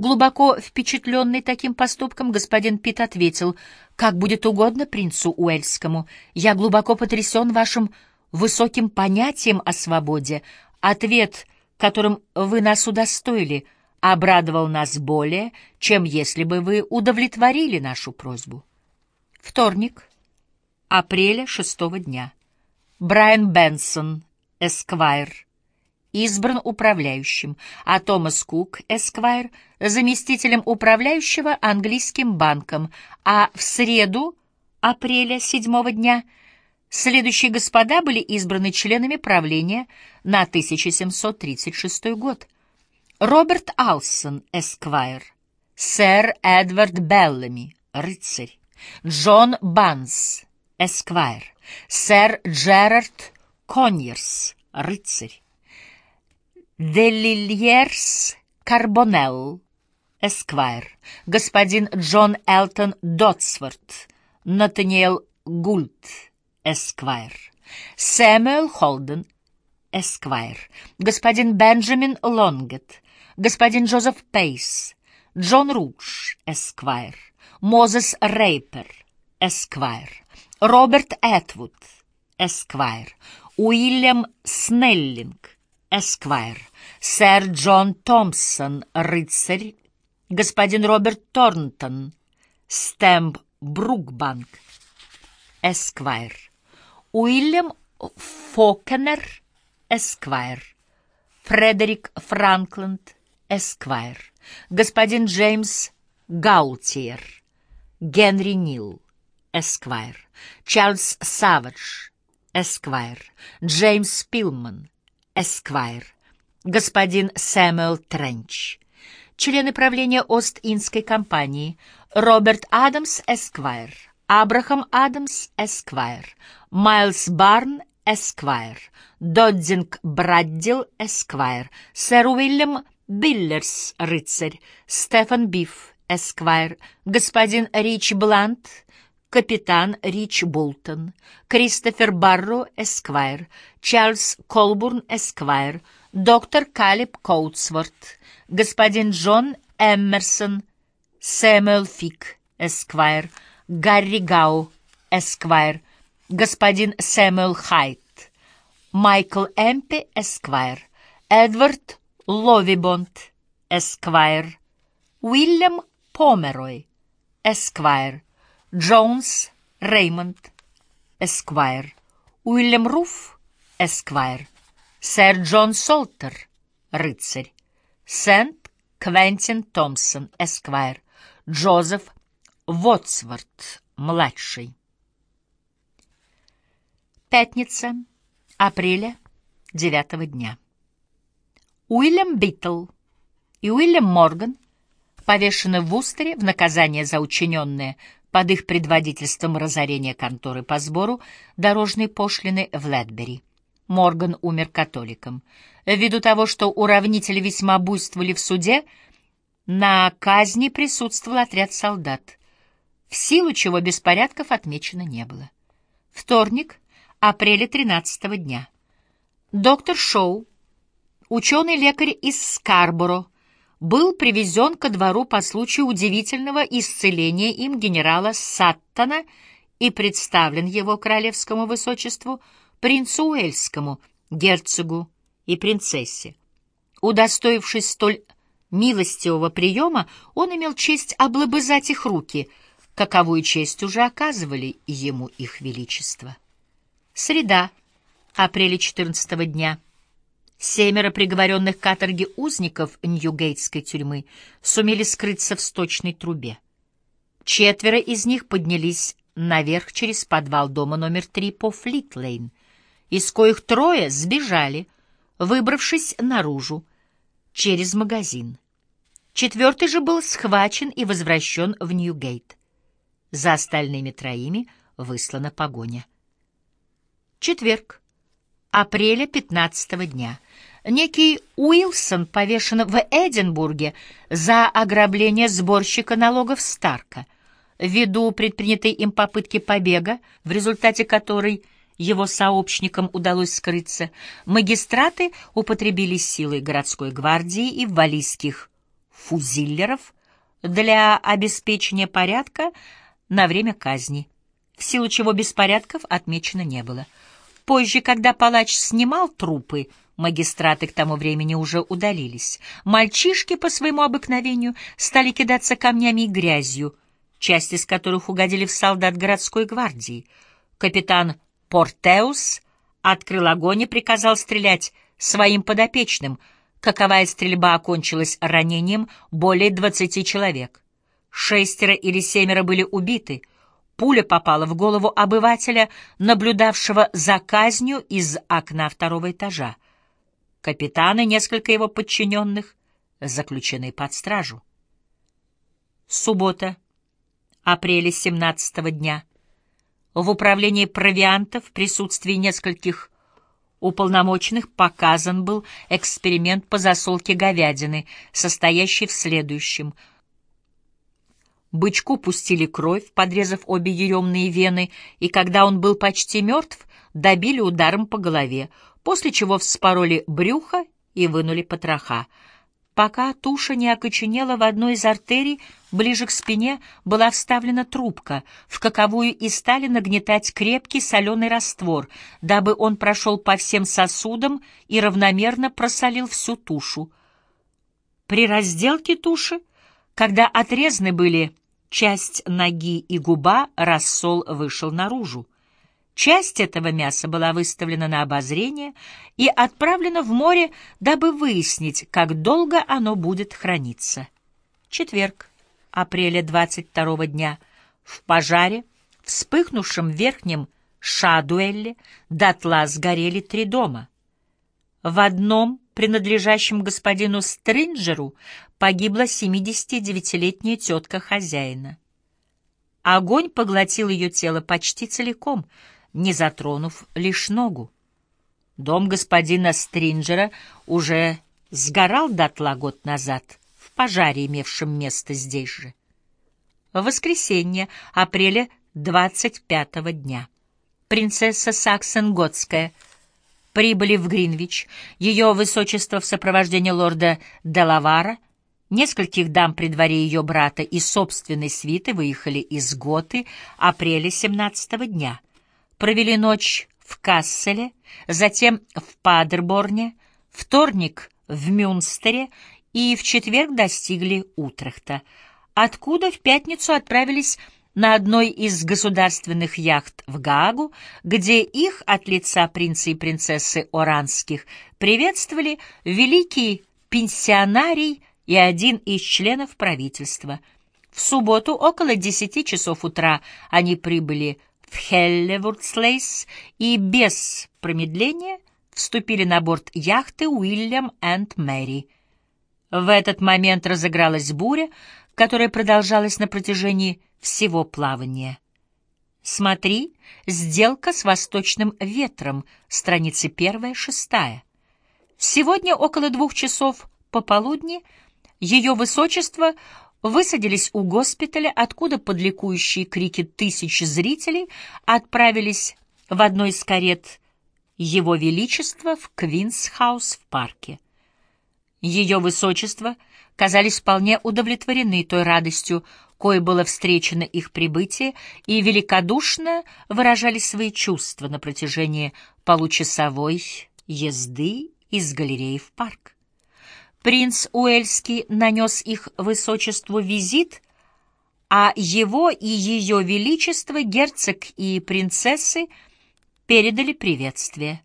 Глубоко впечатленный таким поступком, господин Пит ответил, «Как будет угодно принцу Уэльскому. Я глубоко потрясен вашим высоким понятием о свободе. Ответ, которым вы нас удостоили, обрадовал нас более, чем если бы вы удовлетворили нашу просьбу». Вторник, апреля шестого дня. Брайан Бенсон, Эсквайр, избран управляющим, а Томас Кук, Эсквайр, заместителем управляющего английским банком, а в среду, апреля седьмого дня, следующие господа были избраны членами правления на 1736 год. Роберт Алсон, Эсквайр, сэр Эдвард Беллами, рыцарь, Джон Банс, Эсквайр, сэр Джерард Коньерс, рыцарь, Делильерс Карбонелл, Эсквайр, господин Джон Элтон Дотсворт, Натаниэл Гульт, Эсквайр, Сэмюэл Холден, Эсквайр, господин Бенджамин Лонгет, господин Джозеф Пейс, Джон Рудж, Эсквайр, Мозес Рейпер, Эсквайр, Роберт Этвуд, Эсквайр, Уильям Снеллинг, Эсквайр, сэр Джон Томпсон, рыцарь, господин Роберт Торнтон, Стэмп Брукбанк, Эсквайр, Уильям Фокенер, Эсквайр, Фредерик Франкланд, Эсквайр, господин Джеймс Гаутиер, Генри Нил, Эсквайр, Чарльз Савадж, Эсквайр, Джеймс Пилман, Эсквайр, господин Сэмюэл Тренч, члены правления Ост-Индской компании, Роберт Адамс, Эсквайр, Абрахам Адамс, Эсквайр, Майлз Барн, Эсквайр, Доддинг Браддил, Эсквайр, сэр Уильям Биллерс, рыцарь, Стефан Биф, Эсквайр, господин Рич Блант, капитан Рич Бултон, Кристофер Барро, Эсквайр, Чарльз Колбурн, Эсквайр, доктор Калиб Коутсворт, господин Джон Эмерсон, Сэмюэл Фик, Эсквайр, Гарри Гау, Эсквайр, господин Сэмюэл Хайт, Майкл Эмпи, Эсквайр, Эдвард Ловибонд, Эсквайр, Уильям Померой, Эсквайр, Джонс Реймонд, Эсквайр, Уильям Руф, Эсквайр, сэр Джон Солтер, рыцарь, Сент Квентин Томпсон, Эсквайр, Джозеф Вотсворт, младший. Пятница, апреля, девятого дня. Уильям Биттл и Уильям Морган повешены в Устере в наказание за учиненное под их предводительством разорение конторы по сбору дорожной пошлины в Ледбери. Морган умер католиком. Ввиду того, что уравнители весьма буйствовали в суде, на казни присутствовал отряд солдат, в силу чего беспорядков отмечено не было. Вторник, апреля 13 дня. Доктор Шоу, ученый-лекарь из Скарборо, был привезен ко двору по случаю удивительного исцеления им генерала Саттона и представлен его королевскому высочеству принцу Уэльскому, герцогу и принцессе. Удостоившись столь милостивого приема, он имел честь облобызать их руки, каковую честь уже оказывали ему их величество. Среда, апреля 14 дня. Семеро приговоренных к каторге узников Ньюгейтской тюрьмы сумели скрыться в сточной трубе. Четверо из них поднялись наверх через подвал дома номер три по Флитлейн, из коих трое сбежали, выбравшись наружу, через магазин. Четвертый же был схвачен и возвращен в Ньюгейт. За остальными троими выслана погоня. Четверг, апреля 15 дня. Некий Уилсон повешен в Эдинбурге за ограбление сборщика налогов Старка. Ввиду предпринятой им попытки побега, в результате которой его сообщникам удалось скрыться, магистраты употребили силы городской гвардии и валийских фузиллеров для обеспечения порядка на время казни, в силу чего беспорядков отмечено не было. Позже, когда палач снимал трупы, магистраты к тому времени уже удалились. Мальчишки по своему обыкновению стали кидаться камнями и грязью, часть из которых угодили в солдат городской гвардии. Капитан Портеус открыл огонь и приказал стрелять своим подопечным. Каковая стрельба окончилась ранением более двадцати человек. Шестеро или семеро были убиты. Пуля попала в голову обывателя, наблюдавшего за казнью из окна второго этажа. Капитан и несколько его подчиненных заключены под стражу. Суббота, апреля 17 дня. В управлении провианта в присутствии нескольких уполномоченных показан был эксперимент по засолке говядины, состоящий в следующем. Бычку пустили кровь, подрезав обе еремные вены, и когда он был почти мертв, добили ударом по голове, после чего вспороли брюхо и вынули потроха. Пока туша не окоченела в одной из артерий, ближе к спине была вставлена трубка, в каковую и стали нагнетать крепкий соленый раствор, дабы он прошел по всем сосудам и равномерно просолил всю тушу. При разделке туши, когда отрезаны были часть ноги и губа, рассол вышел наружу. Часть этого мяса была выставлена на обозрение и отправлена в море, дабы выяснить, как долго оно будет храниться. Четверг, апреля 22 дня, в пожаре, вспыхнувшем в верхнем Шадуэлле, дотла сгорели три дома. В одном, принадлежащем господину Стринджеру, погибла 79-летняя тетка хозяина. Огонь поглотил ее тело почти целиком — не затронув лишь ногу. Дом господина Стринджера уже сгорал дотла год назад в пожаре, имевшем место здесь же. В воскресенье, апреля 25-го дня, принцесса Саксен-Готская прибыли в Гринвич, ее высочество в сопровождении лорда Делавара, нескольких дам при дворе ее брата и собственной свиты выехали из Готы апреля 17 дня — провели ночь в Касселе, затем в Падерборне, вторник в Мюнстере и в четверг достигли Утрехта, откуда в пятницу отправились на одной из государственных яхт в Гаагу, где их от лица принца и принцессы Оранских приветствовали великий пенсионарий и один из членов правительства. В субботу около десяти часов утра они прибыли в Хеллевурдслейс и без промедления вступили на борт яхты Уильям энд Мэри. В этот момент разыгралась буря, которая продолжалась на протяжении всего плавания. Смотри, сделка с восточным ветром, страницы первая, шестая. Сегодня около двух часов пополудни ее высочество высадились у госпиталя, откуда под ликующие крики тысяч зрителей отправились в одной из карет Его Величества в Квинсхаус в парке. Ее Высочество казались вполне удовлетворены той радостью, кое было встречено их прибытие, и великодушно выражали свои чувства на протяжении получасовой езды из галереи в парк. Принц Уэльский нанес их высочеству визит, а его и ее величество, герцог и принцессы, передали приветствие.